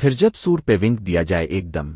پھر جب سور پہ ونک دیا جائے ایک دم۔